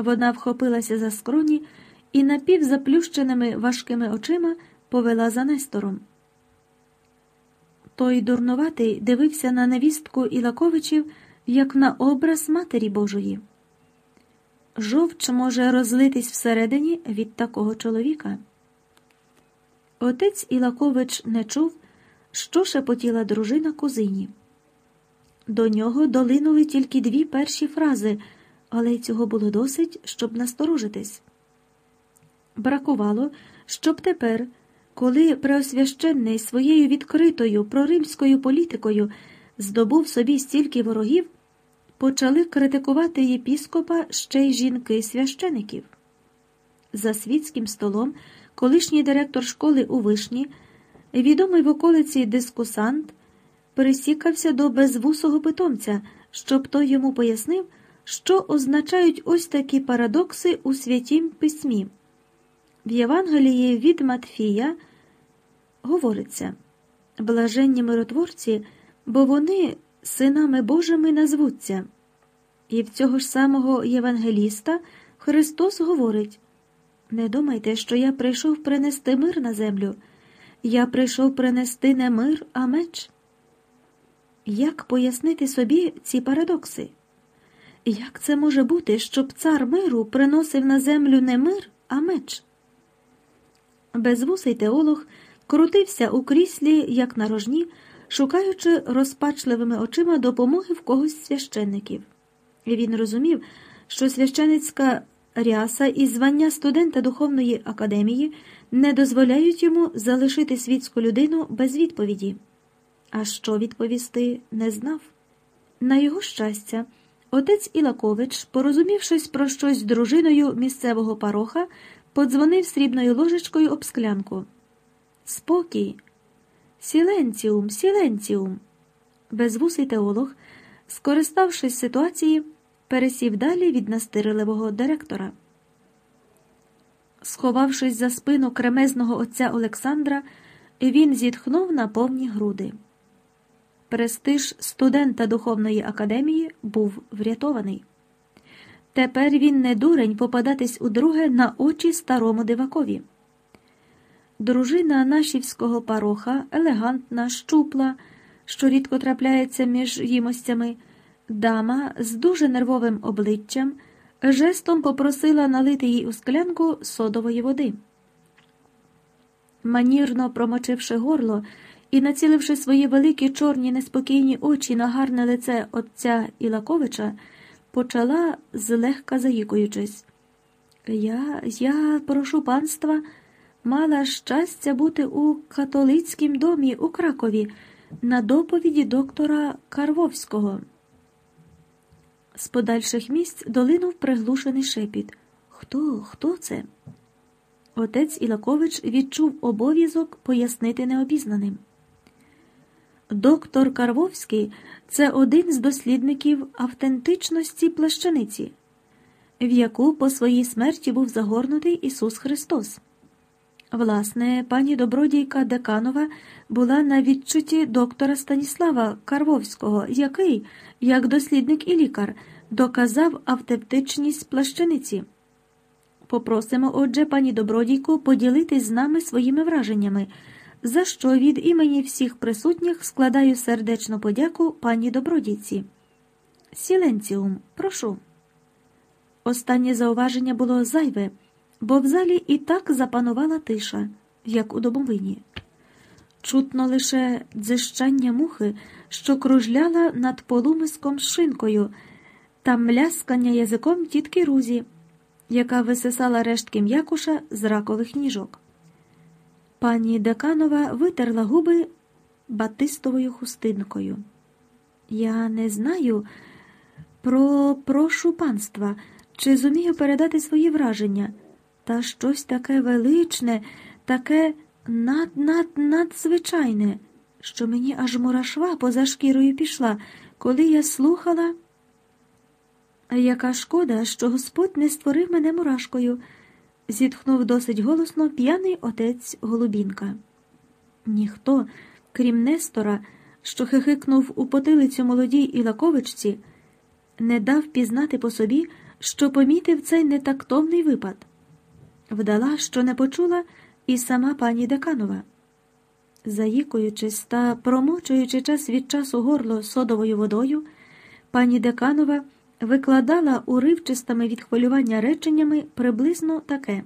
Вона вхопилася за скроні і напівзаплющеними важкими очима повела за Нестором. Той дурнуватий дивився на невістку Ілаковичів, як на образ Матері Божої. Жовч може розлитись всередині від такого чоловіка. Отець Ілакович не чув, що шепотіла дружина кузині. До нього долинули тільки дві перші фрази, але й цього було досить, щоб насторожитись. Бракувало, щоб тепер, коли Преосвященний своєю відкритою проримською політикою здобув собі стільки ворогів, почали критикувати єпіскопа ще й жінки священиків. За світським столом колишній директор школи у Вишні, відомий в околиці дискусант, присікався до безвусого питомця, щоб той йому пояснив, що означають ось такі парадокси у святім письмі. В Євангелії від Матфія говориться блаженні миротворці, бо вони синами Божими назвуться. І в цього ж самого Євангеліста Христос говорить не думайте, що я прийшов принести мир на землю, я прийшов принести не мир, а меч. Як пояснити собі ці парадокси? Як це може бути, щоб цар миру приносив на землю не мир, а меч? Безвусий теолог крутився у кріслі, як на рожні, шукаючи розпачливими очима допомоги в когось з священників. І він розумів, що священицька ряса і звання студента духовної академії не дозволяють йому залишити світську людину без відповіді. А що відповісти, не знав. На його щастя, отець Ілакович, порозумівшись про щось з дружиною місцевого пароха, подзвонив срібною ложечкою об склянку. Спокій. Сіленціум, сіленціум. Безвусий теолог, скориставшись ситуації, пересів далі від настирливого директора. Сховавшись за спину кремезного отця Олександра, він зітхнув на повні груди. Престиж студента духовної академії був врятований. Тепер він не дурень попадатись удруге на очі старому дивакові. Дружина нашівського пароха, елегантна, щупла, що рідко трапляється між їмостями, дама з дуже нервовим обличчям, жестом попросила налити їй у склянку содової води. Манірно промочивши горло і націливши свої великі чорні неспокійні очі на гарне лице отця Ілаковича, почала злегка загікуючись. Я, я прошу панства мала щастя бути у католицькім домі у Кракові на доповіді доктора Карвовського. З подальших місць долинув приглушений шепіт. Хто, хто це? Отець Ілакович відчув обов'язок пояснити необізнаним. Доктор Карвовський це один з дослідників автентичності плащаниці, в яку по своїй смерті був загорнутий Ісус Христос. Власне, пані добродійка Деканова була на відчутті доктора Станіслава Карвовського, який, як дослідник і лікар, доказав автентичність плащаниці. Попросимо, отже, пані добродійку поділитись з нами своїми враженнями, за що від імені всіх присутніх складаю сердечну подяку пані добродійці. Сіленціум, прошу. Останнє зауваження було зайве бо в залі і так запанувала тиша, як у домовині. Чутно лише дзищання мухи, що кружляла над полумиском шинкою, та мляскання язиком тітки Рузі, яка висисала рештки м'якуша з ракових ніжок. Пані Деканова витерла губи батистовою хустинкою. Я не знаю про прошу панства, чи зумію передати свої враження та щось таке величне, таке над над надзвичайне, що мені аж мурашва поза шкірою пішла, коли я слухала. Яка шкода, що Господь не створив мене мурашкою, зітхнув досить голосно п'яний отець Голубінка. Ніхто, крім Нестора, що хихикнув у потилицю молодій Ілаковичці, не дав пізнати по собі що помітив цей нетактовний випад. Вдала, що не почула, і сама пані Деканова. Заїкуючись та промочуючи час від часу горло содовою водою, пані Деканова викладала уривчистими від хвилювання реченнями приблизно таке.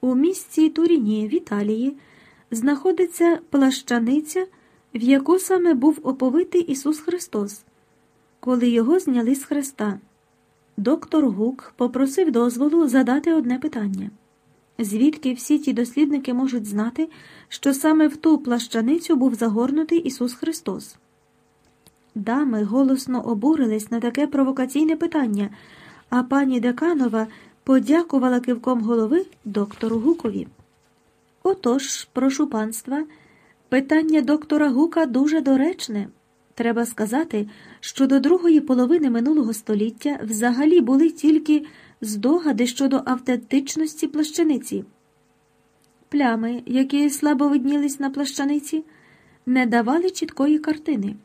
У місті Туріні в Італії знаходиться плащаниця, в яку саме був оповитий Ісус Христос, коли його зняли з хреста. Доктор Гук попросив дозволу задати одне питання звідки всі ті дослідники можуть знати, що саме в ту плащаницю був загорнутий Ісус Христос. Дами голосно обурились на таке провокаційне питання, а пані Деканова подякувала кивком голови доктору Гукові. Отож, прошу панства, питання доктора Гука дуже доречне. Треба сказати, що до другої половини минулого століття взагалі були тільки здогади щодо автентичності плащаниці. Плями, які слабо виднілись на плащаниці, не давали чіткої картини.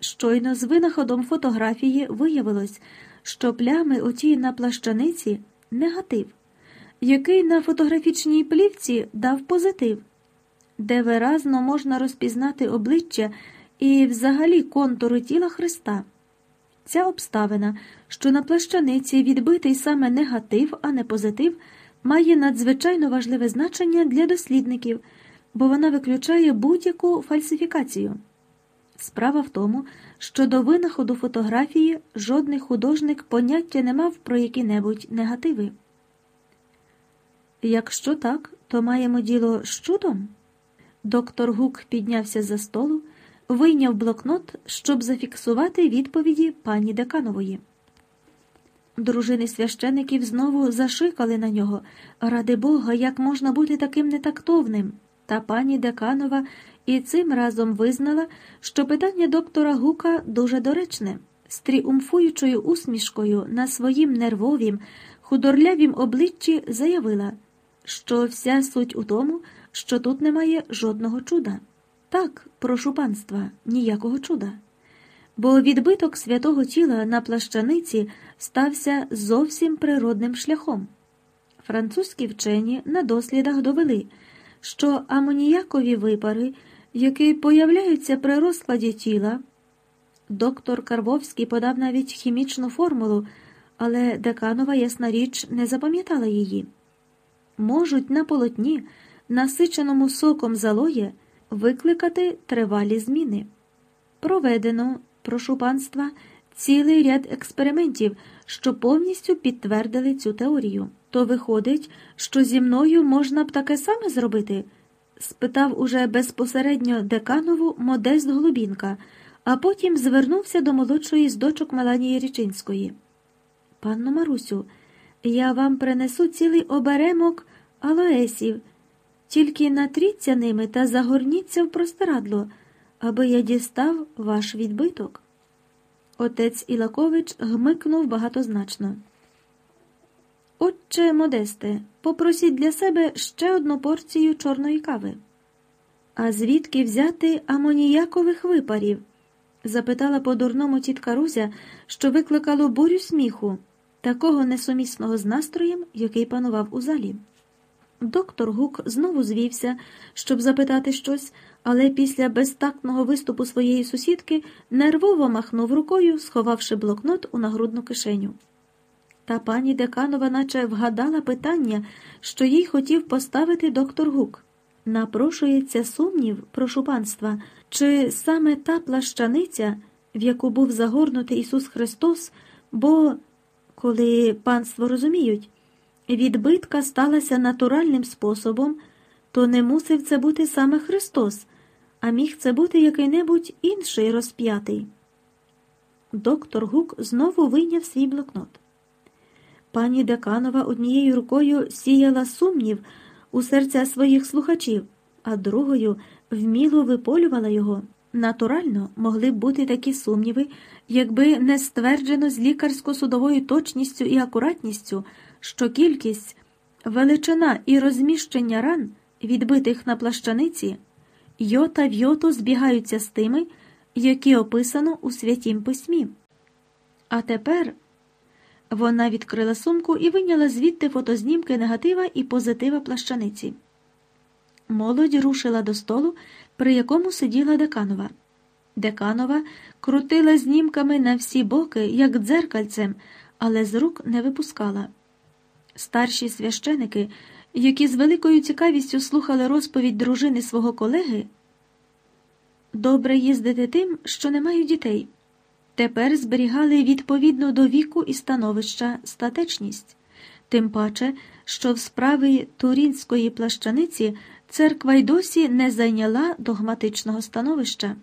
Щойно з винаходом фотографії виявилось, що плями оті на плащаниці негатив, який на фотографічній плівці дав позитив, де виразно можна розпізнати обличчя і взагалі контури тіла Христа. Ця обставина, що на плащаниці відбитий саме негатив, а не позитив, має надзвичайно важливе значення для дослідників, бо вона виключає будь-яку фальсифікацію. Справа в тому, що до винаходу фотографії жодний художник поняття не мав про які-небудь негативи. Якщо так, то маємо діло з чудом. Доктор Гук піднявся за столу вийняв блокнот, щоб зафіксувати відповіді пані Деканової. Дружини священиків знову зашикали на нього. Ради Бога, як можна бути таким нетактовним. Та пані Деканова і цим разом визнала, що питання доктора Гука дуже доречне, з тріумфуючою усмішкою на своїм нервовім, худорлявім обличчі заявила, що вся суть у тому, що тут немає жодного чуда. Так, прошу панства, ніякого чуда. Бо відбиток святого тіла на плащаниці стався зовсім природним шляхом. Французькі вчені на дослідах довели, що амоніякові випари, які появляються при розкладі тіла, доктор Карбовський подав навіть хімічну формулу, але деканова ясна річ не запам'ятала її, можуть на полотні, насиченому соком залоє викликати тривалі зміни. Проведено, прошу панства, цілий ряд експериментів, що повністю підтвердили цю теорію. То виходить, що зі мною можна б таке саме зробити? спитав уже безпосередньо деканову Модест Голубінка, а потім звернувся до молодшої з дочок Меланії Річинської. Панно Марусю, я вам принесу цілий оберемок алоесів. Тільки натріться ними та загорніться в простирадло, аби я дістав ваш відбиток. Отець Ілакович гмикнув багатозначно. Отче Модесте, попросіть для себе ще одну порцію чорної кави. А звідки взяти амоніякових випарів? запитала по дурному тітка Рузя, що викликало бурю сміху, такого несумісного з настроєм, який панував у залі. Доктор Гук знову звівся, щоб запитати щось, але після безтактного виступу своєї сусідки нервово махнув рукою, сховавши блокнот у нагрудну кишеню. Та пані Деканова наче вгадала питання, що їй хотів поставити доктор Гук. Напрошується сумнів, прошу панства, чи саме та плащаниця, в яку був загорнутий Ісус Христос, бо, коли панство розуміють, відбитка сталася натуральним способом, то не мусив це бути саме Христос, а міг це бути який-небудь інший розп'ятий. Доктор Гук знову вийняв свій блокнот. Пані Деканова однією рукою сіяла сумнів у серця своїх слухачів, а другою вміло виполювала його. Натурально могли б бути такі сумніви, якби не стверджено з лікарсько-судовою точністю і акуратністю що кількість, величина і розміщення ран, відбитих на плащаниці, йота в йоту збігаються з тими, які описано у святім письмі. А тепер Вона відкрила сумку і виняла звідти фотознімки негатива і позитива плащаниці. Молодь рушила до столу, при якому сиділа Деканова. Деканова крутила знімками на всі боки, як дзеркальцем, але з рук не випускала. Старші священики, які з великою цікавістю слухали розповідь дружини свого колеги, добре їздити тим, що не мають дітей. Тепер зберігали відповідну до віку і становища статечність, тим паче, що в справі турінської плащаниці церква й досі не зайняла догматичного становища.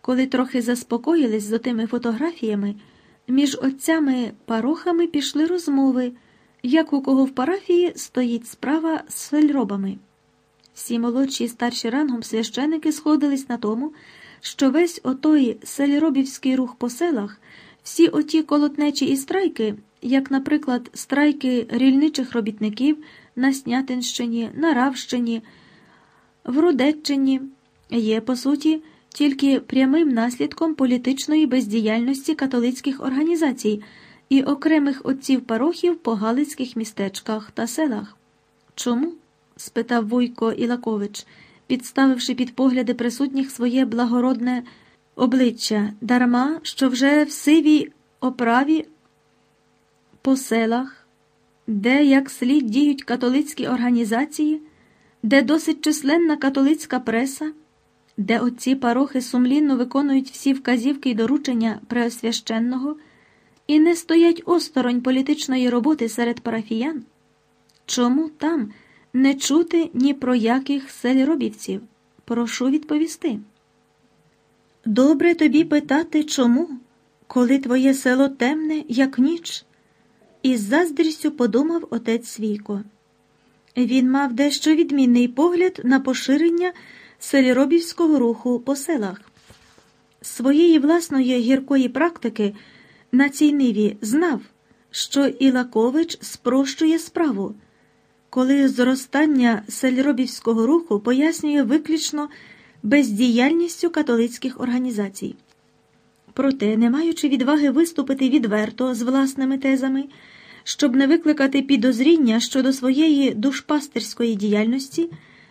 Коли трохи заспокоїлись з отими фотографіями, між отцями парохами пішли розмови, як у кого в парафії стоїть справа з фельробами. Всі молодші і старші рангом священики сходились на тому, що весь отой селіробівський рух по селах, всі оті колотнечі і страйки, як, наприклад, страйки рільничих робітників на Снятинщині, на Равщині, в Рудеччині, є, по суті, тільки прямим наслідком політичної бездіяльності католицьких організацій і окремих отців парохів по галицьких містечках та селах. Чому? спитав Вуйко Ілакович, підставивши під погляди присутніх своє благородне обличчя, дарма, що вже в сивій оправі по селах, де як слід діють католицькі організації, де досить численна католицька преса де отці парохи сумлінно виконують всі вказівки й доручення преосвященного і не стоять осторонь політичної роботи серед парафіян? Чому там не чути ні про яких селіробівців? Прошу відповісти. Добре тобі питати, чому, коли твоє село темне, як ніч? Із заздрістю подумав отець Свійко. Він мав дещо відмінний погляд на поширення селіробівського руху по селах. Своєї власної гіркої практики на цій ниві знав, що Ілакович спрощує справу, коли зростання селіробівського руху пояснює виключно бездіяльністю католицьких організацій. Проте, не маючи відваги виступити відверто з власними тезами, щоб не викликати підозріння щодо своєї душпастерської діяльності.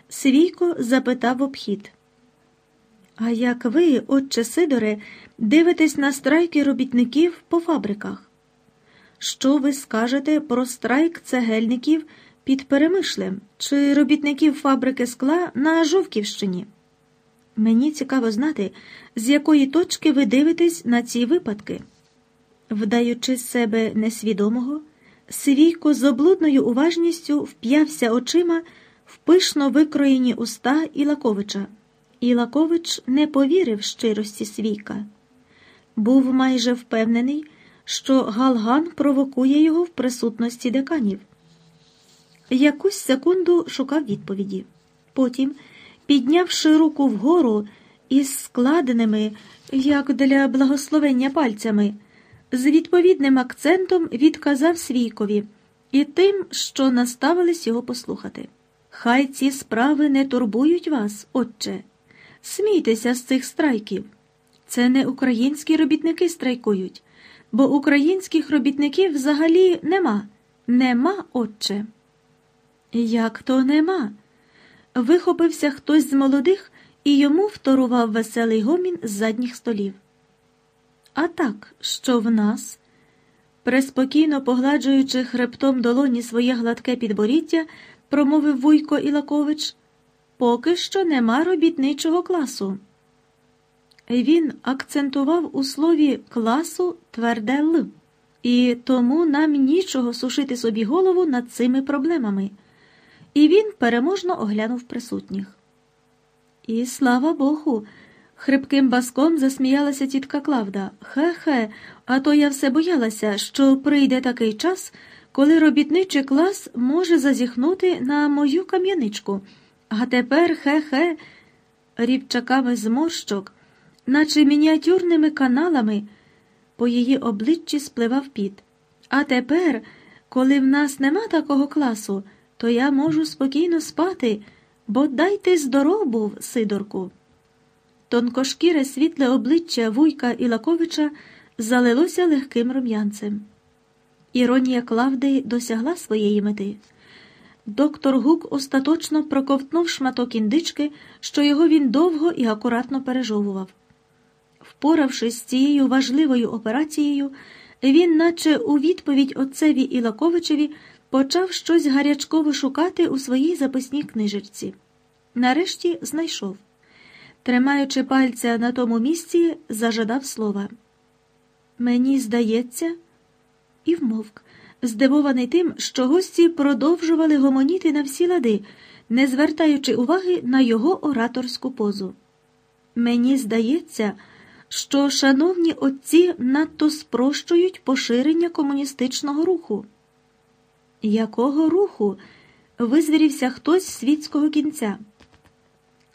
Свійко запитав обхід. А як ви, отче Сидоре, дивитесь на страйки робітників по фабриках? Що ви скажете про страйк цегельників під Перемишлем чи робітників фабрики скла на Жовківщині? Мені цікаво знати, з якої точки ви дивитесь на ці випадки. Вдаючи себе несвідомого, Свійко з облудною уважністю вп'явся очима в пишно викроєні уста Ілаковича. Ілакович не повірив щирості свійка. Був майже впевнений, що Галган провокує його в присутності деканів. Якусь секунду шукав відповіді. Потім, піднявши руку вгору із складеними, як для благословення пальцями, з відповідним акцентом відказав свійкові і тим, що наставились його послухати. Хай ці справи не турбують вас, отче. Смійтеся з цих страйків. Це не українські робітники страйкують, бо українських робітників взагалі нема. Нема, отче. Як то нема? Вихопився хтось з молодих і йому вторував веселий гомін з задніх столів. А так, що в нас, преспокійно погладжуючи хребтом долоні своє гладке підборіддя, промовив Вуйко Ілакович, поки що нема робітничого класу. Він акцентував у слові класу тверде Л, і тому нам нічого сушити собі голову над цими проблемами. І він переможно оглянув присутніх. І слава Богу, хрипким баском засміялася тітка Клавда. Хе-хе, а то я все боялася, що прийде такий час коли робітничий клас може зазіхнути на мою кам'яничку, а тепер хе-хе, рівчаками зморщок, наче мініатюрними каналами, по її обличчі спливав піт. А тепер, коли в нас нема такого класу, то я можу спокійно спати, бо дайте здоров був, Сидорку. Тонкошкіре світле обличчя Вуйка Ілаковича залилося легким рум'янцем. Іронія Клавди досягла своєї мети. Доктор Гук остаточно проковтнув шматок індички, що його він довго і акуратно пережовував. Впоравшись з цією важливою операцією, він, наче у відповідь отцеві Ілаковичеві, почав щось гарячково шукати у своїй записній книжечці. Нарешті знайшов. Тримаючи пальця на тому місці, зажадав слова. Мені здається, і вмовк, здивований тим, що гості продовжували гомоніти на всі лади, не звертаючи уваги на його ораторську позу. Мені здається, що шановні отці надто спрощують поширення комуністичного руху. Якого руху? визвірівся хтось з світського кінця.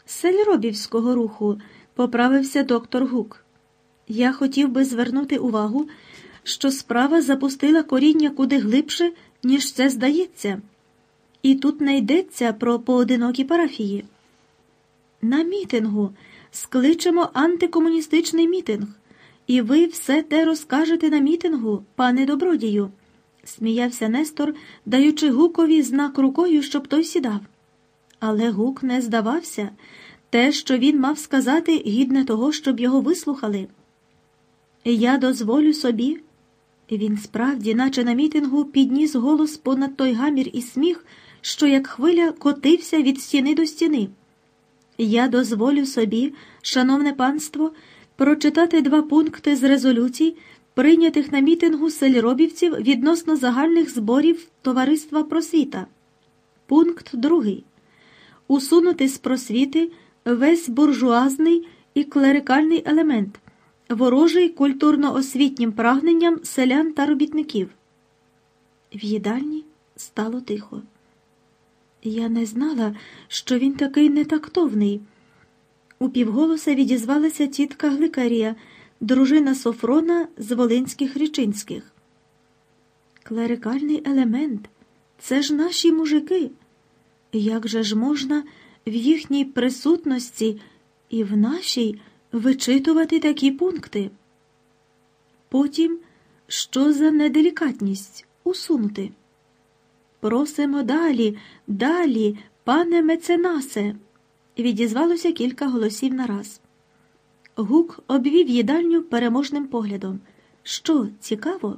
Сельробівського руху, поправився доктор Гук. Я хотів би звернути увагу, що справа запустила коріння куди глибше, ніж це здається, і тут не йдеться про поодинокі парафії. На мітингу скличемо антикомуністичний мітинг, і ви все те розкажете на мітингу, пане добродію, сміявся Нестор, даючи гукові знак рукою, щоб той сідав. Але гук не здавався. Те, що він мав сказати, гідне того, щоб його вислухали. Я дозволю собі. Він справді, наче на мітингу, підніс голос понад той гамір і сміх, що, як хвиля, котився від стіни до стіни. Я дозволю собі, шановне панство, прочитати два пункти з резолюцій, прийнятих на мітингу сельробівців відносно загальних зборів Товариства просвіта. Пункт другий. Усунути з просвіти весь буржуазний і клерикальний елемент, ворожий культурно-освітнім прагненням селян та робітників. В їдальні стало тихо. Я не знала, що він такий нетактовний. Упівголоса відізвалася тітка Гликарія, дружина Софрона з Волинських річинських. Клерикальний елемент це ж наші мужики. Як же ж можна в їхній присутності і в нашій вичитувати такі пункти? Потім що за неделікатність усунути? Просимо далі, далі, пане меценасе, відізвалося кілька голосів нараз. Гук обвів їдальню переможним поглядом. Що, цікаво?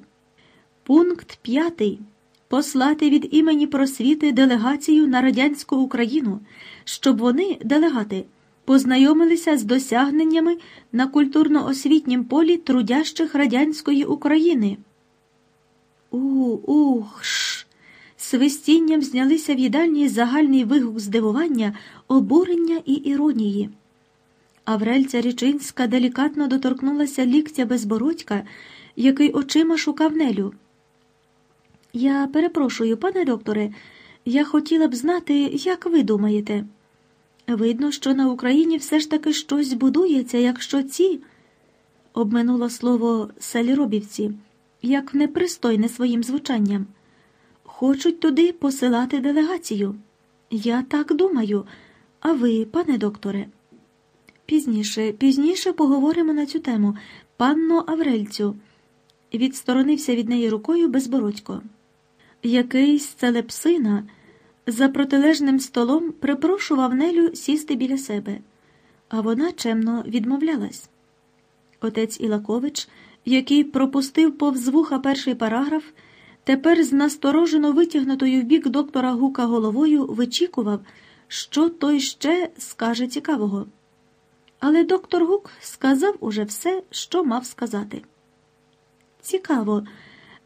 Пункт п'ятий. Послати від імені просвіти делегацію на радянську Україну, щоб вони, делегати, познайомилися з досягненнями на культурно-освітнім полі трудящих радянської України. У, ух, ш. Свистінням знялися в їдальні загальний вигук здивування, обурення і іронії. Аврельця Річинська делікатно доторкнулася ліктя безбородька, який очима шукав Нелю. Я перепрошую, пане докторе, я хотіла б знати, як ви думаєте. Видно, що на Україні все ж таки щось будується, якщо ці, обминуло слово селіробівці, як непристойне своїм звучанням, хочуть туди посилати делегацію. Я так думаю. А ви, пане докторе? Пізніше, пізніше поговоримо на цю тему, панно Аврельцю. Відсторонився від неї рукою безбородько. Якийсь целепсина за протилежним столом припрошував Нелю сісти біля себе, а вона чемно відмовлялась. Отець Ілакович, який пропустив повз вуха перший параграф, тепер з насторожено витягнутою в бік доктора Гука головою вичікував, що той ще скаже цікавого. Але доктор Гук сказав уже все, що мав сказати. Цікаво,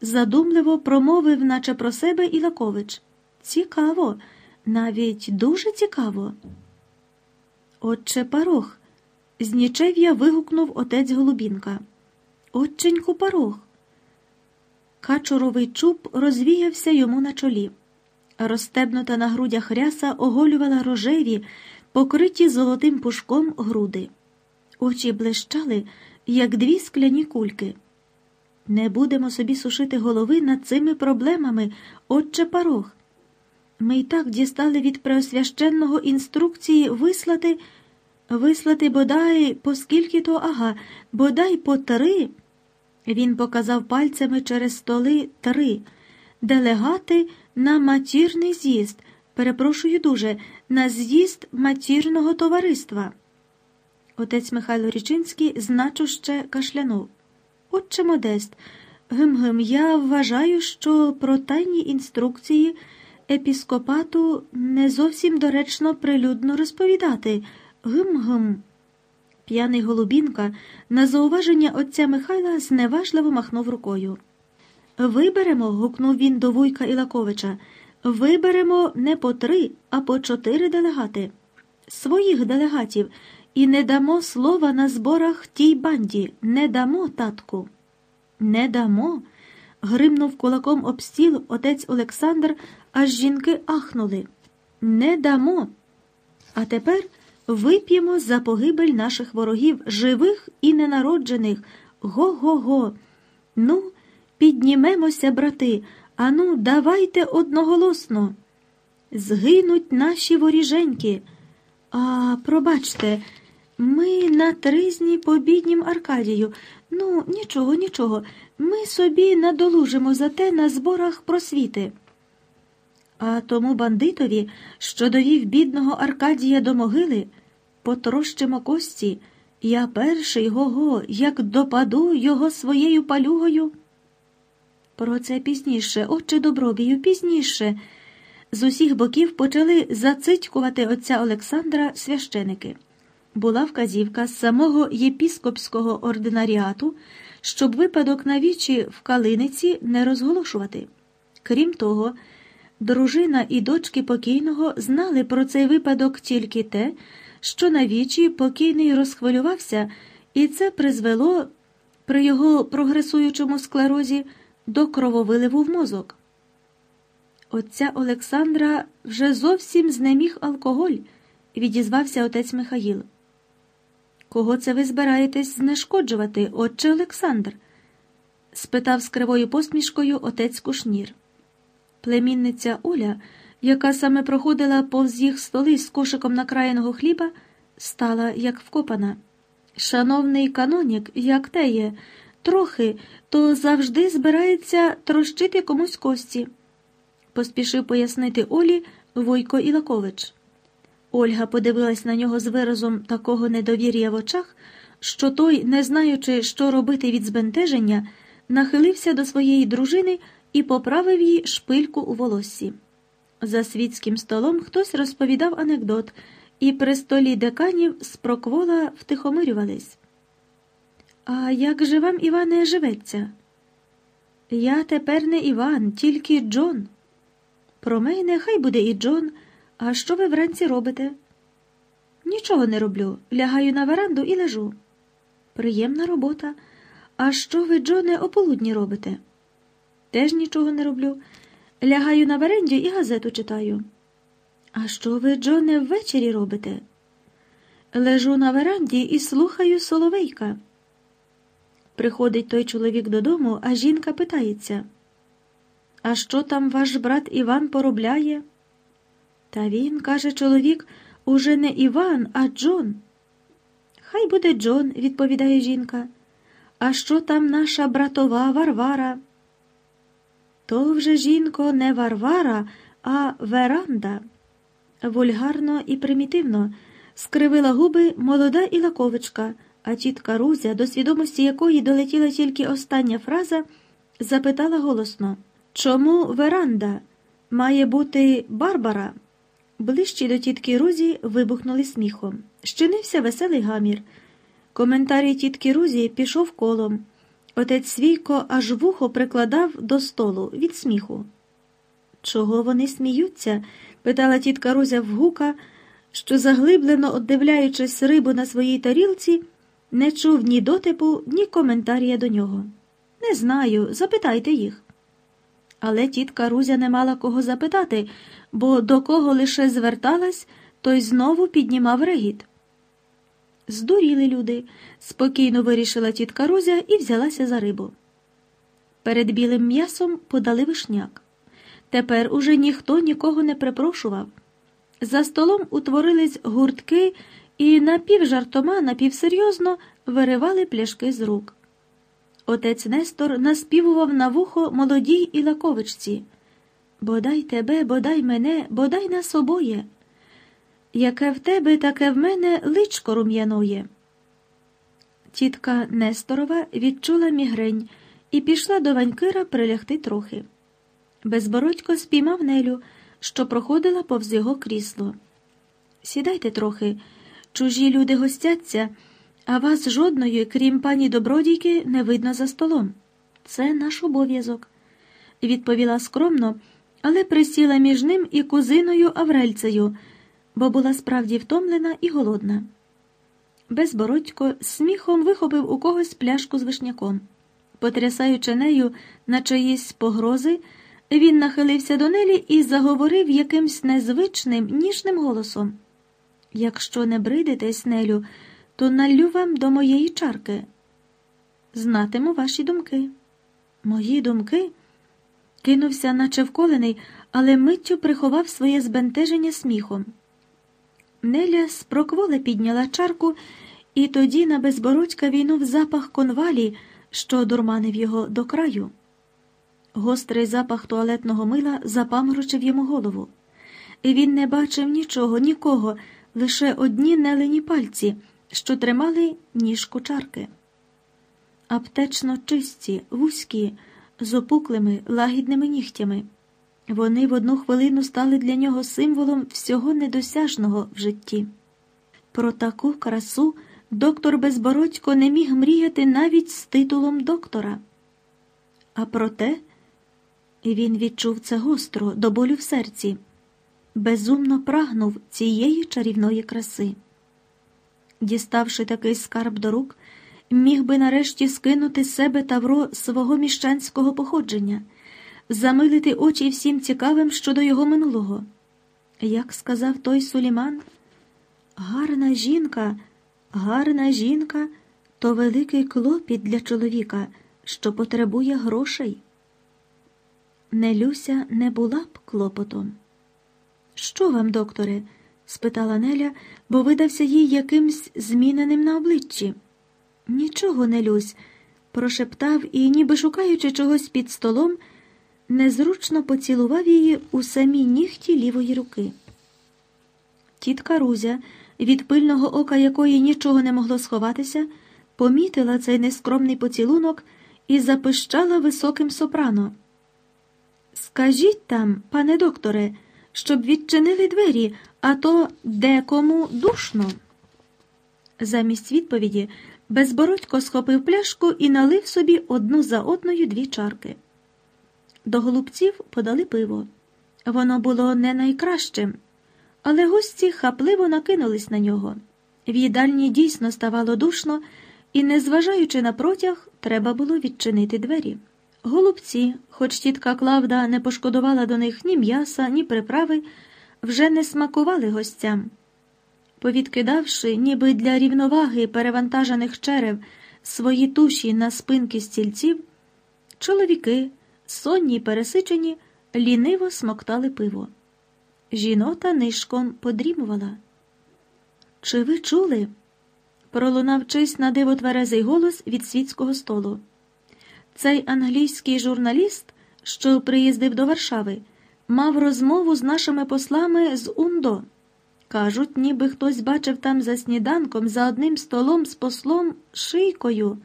задумливо промовив, наче про себе Ілакович. Цікаво, навіть дуже цікаво. Отче парох, з нічев'я вигукнув отець Голубінка. Отченьку парох. Качуровий чуб розвіявся йому на чолі. Розстебнута на грудях ряса оголювала рожеві, покриті золотим пушком груди. Очі блищали, як дві скляні кульки. Не будемо собі сушити голови над цими проблемами, отче парох. Ми й так дістали від преосвященного інструкції вислати, вислати бодай по скільки то ага, бодай по три. Він показав пальцями через столи три делегати на матірний з'їзд. Перепрошую дуже, на з'їзд матірного товариства. Отець Михайло Річинський значуще кашлянув. Отче Модест, гм-гм, я вважаю, що про тайні інструкції епіскопату не зовсім доречно прилюдно розповідати. Гм-гм. П'яний Голубінка на зауваження отця Михайла зневажливо махнув рукою. Виберемо, гукнув він до Вуйка Ілаковича. Виберемо не по три, а по чотири делегати. Своїх делегатів, і не дамо слова на зборах тій банді. Не дамо, татку. Не дамо. Гримнув кулаком об стіл отець Олександр, аж жінки ахнули. Не дамо. А тепер вип'ємо за погибель наших ворогів, живих і ненароджених. Го-го-го. Ну, піднімемося, брати. Ану, давайте одноголосно. Згинуть наші воріженьки. А, пробачте, ми на тризні по біднім Аркадію. Ну, нічого, нічого. Ми собі надолужимо за те на зборах просвіти. А тому бандитові, що довів бідного Аркадія до могили, потрощимо кості. Я перший го-го, як допаду його своєю палюгою. Про це пізніше, отче добробію, пізніше. З усіх боків почали зацитькувати отця Олександра священики. Була вказівка з самого єпіскопського ординаріату, щоб випадок на вічі в Калиниці не розголошувати. Крім того, дружина і дочки покійного знали про цей випадок тільки те, що на вічі покійний розхвилювався, і це призвело при його прогресуючому склерозі до крововиливу в мозок. Отця Олександра вже зовсім знеміг алкоголь, відізвався отець Михаїл. Кого це ви збираєтесь знешкоджувати, отче Олександр? спитав з кривою посмішкою отець Кушнір. Племінниця Оля, яка саме проходила повз їх столи з кошиком накраєного хліба, стала як вкопана. Шановний канонік, як те є, трохи, то завжди збирається трощити комусь кості, поспішив пояснити Олі Войко Ілакович. Ольга подивилась на нього з виразом такого недовір'я в очах, що той, не знаючи, що робити від збентеження, нахилився до своєї дружини і поправив їй шпильку у волоссі. За світським столом хтось розповідав анекдот, і при столі деканів з проквола втихомирювались. А як же вам, Іване, живеться? Я тепер не Іван, тільки Джон. Про мене хай буде і Джон. А що ви вранці робите? Нічого не роблю. Лягаю на веранду і лежу. Приємна робота. А що ви, Джоне, ополудні робите? Теж нічого не роблю. Лягаю на веранді і газету читаю. А що ви, Джоне, ввечері робите? Лежу на веранді і слухаю соловейка. Приходить той чоловік додому, а жінка питається. А що там ваш брат Іван поробляє? Та він, каже чоловік, уже не Іван, а Джон. Хай буде Джон, відповідає жінка. А що там наша братова Варвара? То вже, жінко, не Варвара, а веранда. Вульгарно і примітивно скривила губи молода Ілаковичка, а тітка Рузя, до свідомості якої долетіла тільки остання фраза, запитала голосно Чому веранда? Має бути Барбара? Ближчі до тітки Рузі вибухнули сміхом. Щинився веселий гамір. Коментарій тітки Рузі пішов колом. Отець Свійко аж вухо прикладав до столу від сміху. Чого вони сміються? питала тітка Рузя вгука, що, заглиблено оддивляючись рибу на своїй тарілці, не чув ні дотипу, ні коментарія до нього. Не знаю, запитайте їх. Але тітка Рузя не мала кого запитати, бо до кого лише зверталась, той знову піднімав регіт. Здуріли люди, спокійно вирішила тітка Рузя і взялася за рибу. Перед білим м'ясом подали вишняк. Тепер уже ніхто нікого не припрошував. За столом утворились гуртки і напівжартома, напівсерйозно виривали пляшки з рук. Отець Нестор наспівував на вухо молодій Ілаковичці Бодай тебе, бодай мене, бодай нас обоє. Яке в тебе, таке в мене личко рум'яноє. Тітка Несторова відчула мігрень і пішла до Ванькира прилягти трохи. Безбородько спіймав Нелю, що проходила повз його крісло. Сідайте трохи, чужі люди гостяться, а вас жодної, крім пані добродійки, не видно за столом. Це наш обов'язок, відповіла скромно, але присіла між ним і кузиною Аврельцею, бо була справді втомлена і голодна. Безбородько сміхом вихопив у когось пляшку з вишняком. Потрясаючи нею на чиїсь погрози, він нахилився до Нелі і заговорив якимсь незвичним, ніжним голосом. Якщо не бридитесь, Нелю, то налю вам до моєї чарки. Знатиму ваші думки. Мої думки? Кинувся, наче вколений, але миттю приховав своє збентеження сміхом. Неля спрокволе підняла чарку, і тоді на безбородька війнув запах конвалі, що дурманив його до краю. Гострий запах туалетного мила запаморочив йому голову. І Він не бачив нічого, нікого, лише одні нелені пальці, що тримали ніжку чарки. Аптечно чисті, вузькі, з опуклими, лагідними нігтями. Вони в одну хвилину стали для нього символом всього недосяжного в житті. Про таку красу доктор Безбородько не міг мріяти навіть з титулом доктора. А проте він відчув це гостро до болю в серці, безумно прагнув цієї чарівної краси. Діставши такий скарб до рук, міг би нарешті скинути з себе тавро свого міщанського походження замилити очі всім цікавим щодо його минулого. Як сказав той Суліман, гарна жінка, гарна жінка то великий клопіт для чоловіка, що потребує грошей. Нелюся не була б клопотом. Що вам, докторе? Спитала Неля, бо видався їй якимсь зміненим на обличчі. Нічого, Нелюсь, прошептав і, ніби шукаючи чогось під столом, незручно поцілував її у самій нігті лівої руки. Тітка Рузя, від пильного ока якої нічого не могло сховатися, помітила цей нескромний поцілунок і запищала високим сопрано. Скажіть там, пане докторе, щоб відчинили двері, а то декому душно. Замість відповіді безбородько схопив пляшку і налив собі одну за одною дві чарки. До голубців подали пиво. Воно було не найкращим, але гості хапливо накинулись на нього. В їдальні дійсно ставало душно, і, незважаючи на протяг, треба було відчинити двері. Голубці, хоч тітка Клавда не пошкодувала до них ні м'яса, ні приправи, вже не смакували гостям. Повідкидавши, ніби для рівноваги перевантажених черев свої туші на спинки стільців, чоловіки сонні й пересичені, ліниво смоктали пиво. Жінота нишком подрімувала. Чи ви чули? пролунав чись на диво тверезий голос від світського столу. Цей англійський журналіст, що приїздив до Варшави, мав розмову з нашими послами з Ундо. Кажуть, ніби хтось бачив там за сніданком за одним столом з послом шийкою.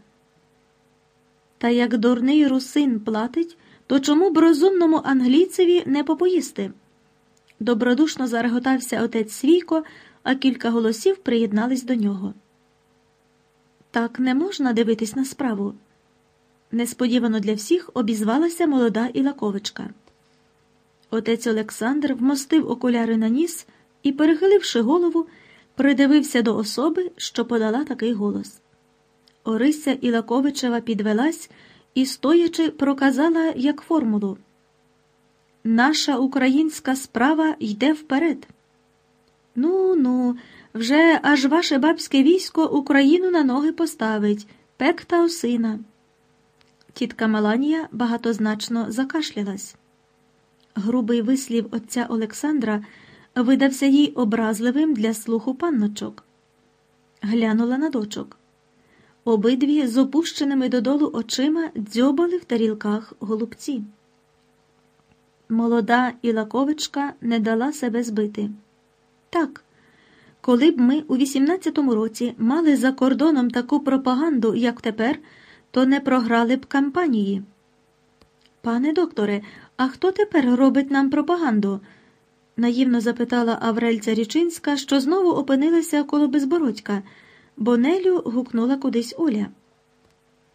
Та як дурний русин платить, то чому б розумному англійцеві не попоїсти? Добродушно зареготався отець Свійко, а кілька голосів приєднались до нього. Так не можна дивитись на справу. Несподівано для всіх обізвалася молода Ілаковичка. Отець Олександр вмостив окуляри на ніс і, перехиливши голову, придивився до особи, що подала такий голос. Орися Ілаковичева підвелась і, стоячи, проказала як формулу. Наша українська справа йде вперед. Ну, ну, вже аж ваше бабське військо Україну на ноги поставить, пек та осина. Тітка Маланія багатозначно закашлялась. Грубий вислів отця Олександра видався їй образливим для слуху панночок. Глянула на дочок. Обидві з опущеними додолу очима дзьобали в тарілках голубці. Молода Ілаковичка не дала себе збити. Так, коли б ми у 18-му році мали за кордоном таку пропаганду, як тепер, то не програли б кампанії. Пане докторе, а хто тепер робить нам пропаганду? наївно запитала Аврельця Річинська, що знову опинилася коло безбородька, бо Нелю гукнула кудись Оля.